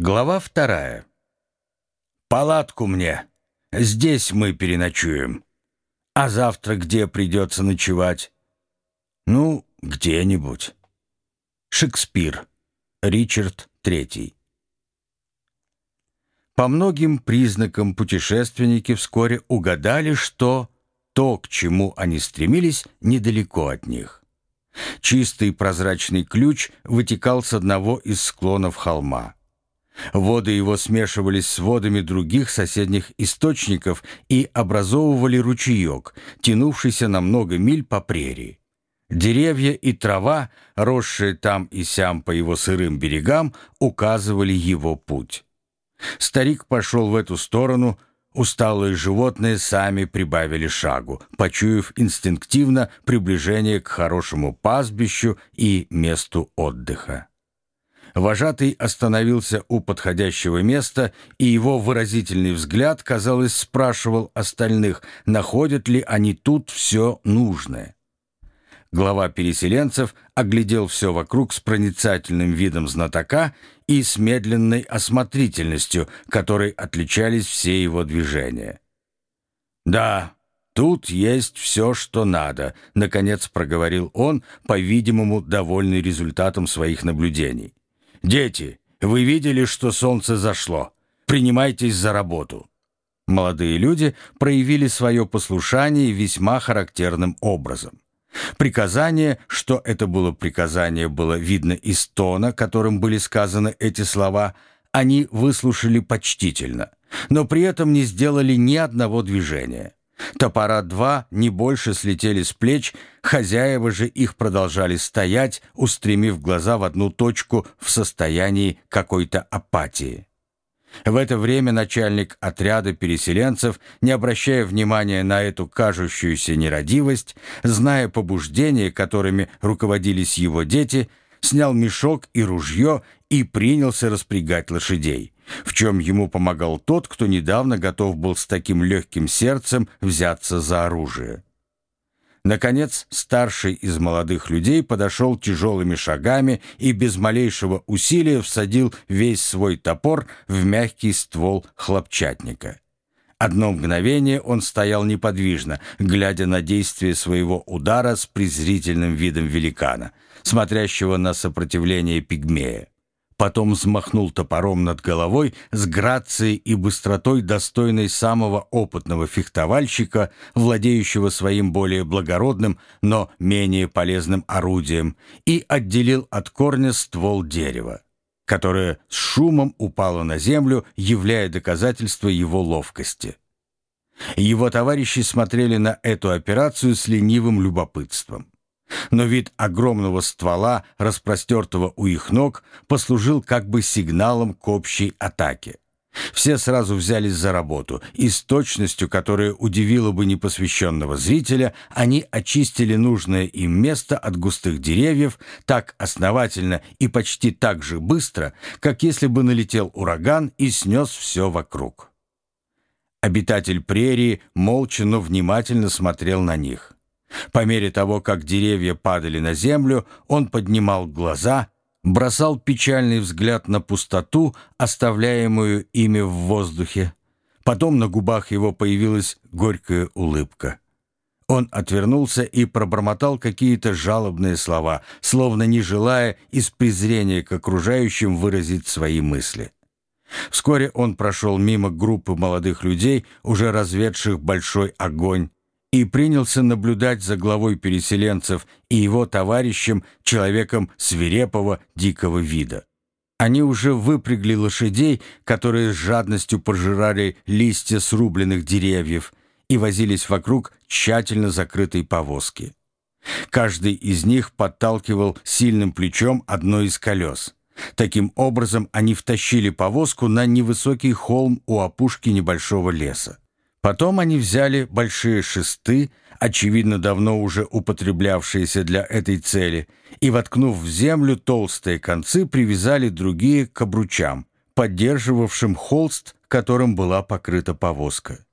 Глава вторая. «Палатку мне. Здесь мы переночуем. А завтра где придется ночевать?» «Ну, где-нибудь». Шекспир. Ричард III. По многим признакам путешественники вскоре угадали, что то, к чему они стремились, недалеко от них. Чистый прозрачный ключ вытекал с одного из склонов холма. Воды его смешивались с водами других соседних источников и образовывали ручеек, тянувшийся на много миль по прерии. Деревья и трава, росшие там и сям по его сырым берегам, указывали его путь. Старик пошел в эту сторону, усталые животные сами прибавили шагу, почуяв инстинктивно приближение к хорошему пастбищу и месту отдыха. Вожатый остановился у подходящего места, и его выразительный взгляд, казалось, спрашивал остальных, находят ли они тут все нужное. Глава переселенцев оглядел все вокруг с проницательным видом знатока и с медленной осмотрительностью, которой отличались все его движения. «Да, тут есть все, что надо», — наконец проговорил он, по-видимому, довольный результатом своих наблюдений. «Дети, вы видели, что солнце зашло. Принимайтесь за работу». Молодые люди проявили свое послушание весьма характерным образом. Приказание, что это было приказание, было видно из тона, которым были сказаны эти слова, они выслушали почтительно, но при этом не сделали ни одного движения. Топора два не больше слетели с плеч, хозяева же их продолжали стоять, устремив глаза в одну точку в состоянии какой-то апатии. В это время начальник отряда переселенцев, не обращая внимания на эту кажущуюся нерадивость, зная побуждения, которыми руководились его дети, снял мешок и ружье и принялся распрягать лошадей в чем ему помогал тот, кто недавно готов был с таким легким сердцем взяться за оружие. Наконец, старший из молодых людей подошел тяжелыми шагами и без малейшего усилия всадил весь свой топор в мягкий ствол хлопчатника. Одно мгновение он стоял неподвижно, глядя на действие своего удара с презрительным видом великана, смотрящего на сопротивление пигмея потом взмахнул топором над головой с грацией и быстротой, достойной самого опытного фехтовальщика, владеющего своим более благородным, но менее полезным орудием, и отделил от корня ствол дерева, которое с шумом упало на землю, являя доказательство его ловкости. Его товарищи смотрели на эту операцию с ленивым любопытством. Но вид огромного ствола, распростертого у их ног, послужил как бы сигналом к общей атаке. Все сразу взялись за работу, и с точностью, которая удивила бы непосвященного зрителя, они очистили нужное им место от густых деревьев так основательно и почти так же быстро, как если бы налетел ураган и снес все вокруг. Обитатель прерии молча, но внимательно смотрел на них. По мере того, как деревья падали на землю, он поднимал глаза, бросал печальный взгляд на пустоту, оставляемую ими в воздухе. Потом на губах его появилась горькая улыбка. Он отвернулся и пробормотал какие-то жалобные слова, словно не желая из презрения к окружающим выразить свои мысли. Вскоре он прошел мимо группы молодых людей, уже разведших большой огонь, и принялся наблюдать за главой переселенцев и его товарищем, человеком свирепого дикого вида. Они уже выпрягли лошадей, которые с жадностью пожирали листья срубленных деревьев, и возились вокруг тщательно закрытой повозки. Каждый из них подталкивал сильным плечом одно из колес. Таким образом, они втащили повозку на невысокий холм у опушки небольшого леса. Потом они взяли большие шесты, очевидно давно уже употреблявшиеся для этой цели, и, воткнув в землю толстые концы, привязали другие к обручам, поддерживавшим холст, которым была покрыта повозка.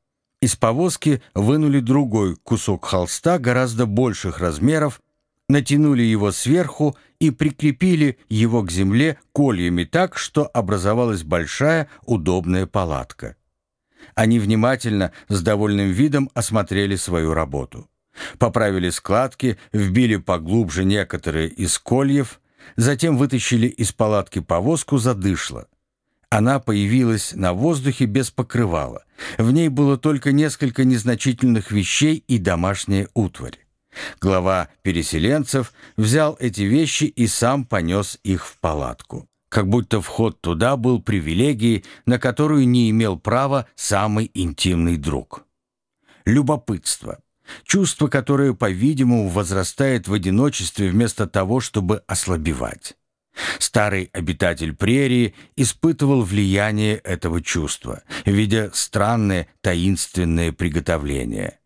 Из повозки вынули другой кусок холста гораздо больших размеров, натянули его сверху и прикрепили его к земле кольями так, что образовалась большая удобная палатка. Они внимательно, с довольным видом осмотрели свою работу. Поправили складки, вбили поглубже некоторые из кольев, затем вытащили из палатки повозку задышло. Она появилась на воздухе без покрывала. В ней было только несколько незначительных вещей и домашняя утварь. Глава переселенцев взял эти вещи и сам понес их в палатку. Как будто вход туда был привилегией, на которую не имел права самый интимный друг. Любопытство. Чувство, которое, по-видимому, возрастает в одиночестве вместо того, чтобы ослабевать. Старый обитатель прерии испытывал влияние этого чувства, видя странные таинственные приготовления.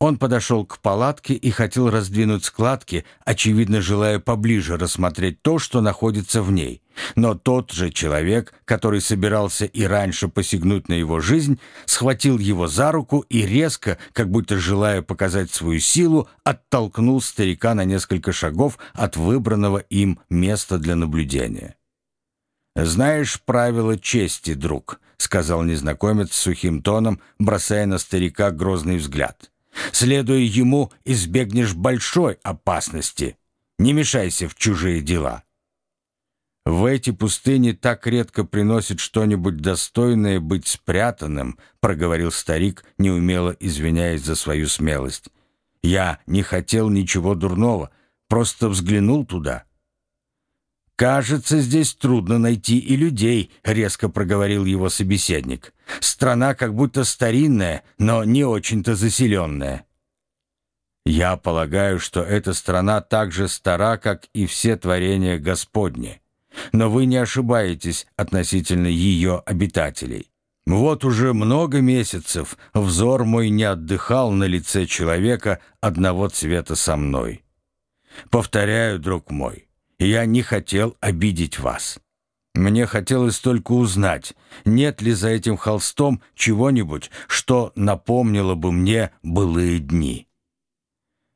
Он подошел к палатке и хотел раздвинуть складки, очевидно желая поближе рассмотреть то, что находится в ней. Но тот же человек, который собирался и раньше посягнуть на его жизнь, схватил его за руку и резко, как будто желая показать свою силу, оттолкнул старика на несколько шагов от выбранного им места для наблюдения. «Знаешь правила чести, друг», — сказал незнакомец сухим тоном, бросая на старика грозный взгляд. Следуя ему, избегнешь большой опасности. Не мешайся в чужие дела. В эти пустыни так редко приносит что-нибудь достойное быть спрятанным, проговорил старик, неумело извиняясь за свою смелость. Я не хотел ничего дурного, просто взглянул туда. «Кажется, здесь трудно найти и людей», — резко проговорил его собеседник. «Страна как будто старинная, но не очень-то заселенная». «Я полагаю, что эта страна так же стара, как и все творения Господни. Но вы не ошибаетесь относительно ее обитателей. Вот уже много месяцев взор мой не отдыхал на лице человека одного цвета со мной. Повторяю, друг мой, я не хотел обидеть вас. Мне хотелось только узнать, нет ли за этим холстом чего-нибудь, что напомнило бы мне былые дни».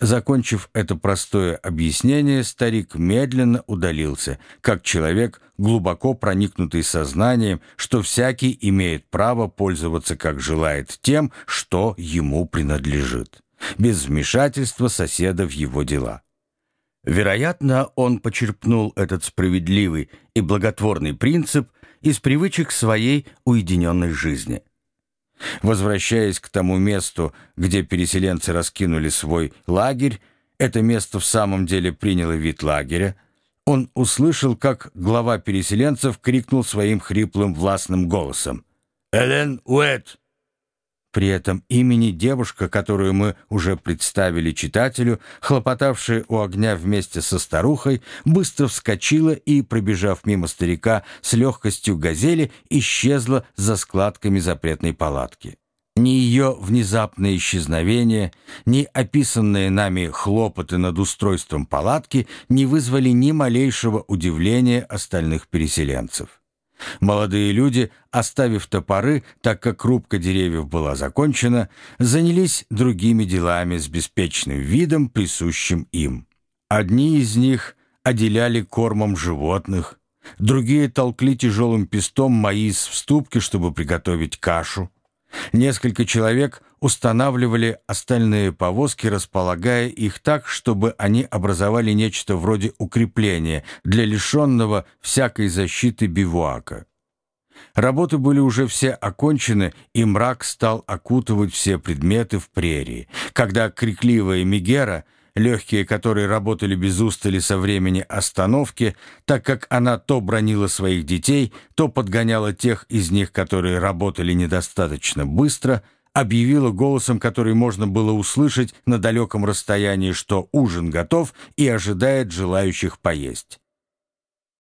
Закончив это простое объяснение, старик медленно удалился, как человек, глубоко проникнутый сознанием, что всякий имеет право пользоваться как желает тем, что ему принадлежит, без вмешательства соседа в его дела. Вероятно, он почерпнул этот справедливый и благотворный принцип из привычек своей уединенной жизни. Возвращаясь к тому месту, где переселенцы раскинули свой лагерь, это место в самом деле приняло вид лагеря, он услышал, как глава переселенцев крикнул своим хриплым властным голосом «Элен Уэт!» При этом имени девушка, которую мы уже представили читателю, хлопотавшая у огня вместе со старухой, быстро вскочила и, пробежав мимо старика с легкостью газели, исчезла за складками запретной палатки. Ни ее внезапное исчезновение, ни описанные нами хлопоты над устройством палатки не вызвали ни малейшего удивления остальных переселенцев. Молодые люди, оставив топоры, так как рубка деревьев была закончена, занялись другими делами с беспечным видом, присущим им. Одни из них отделяли кормом животных, другие толкли тяжелым пестом маис в ступке, чтобы приготовить кашу. Несколько человек устанавливали остальные повозки, располагая их так, чтобы они образовали нечто вроде укрепления для лишенного всякой защиты бивуака. Работы были уже все окончены, и мрак стал окутывать все предметы в прерии, когда крикливая Мегера — легкие которые работали без устали со времени остановки, так как она то бронила своих детей, то подгоняла тех из них, которые работали недостаточно быстро, объявила голосом, который можно было услышать на далеком расстоянии, что ужин готов и ожидает желающих поесть.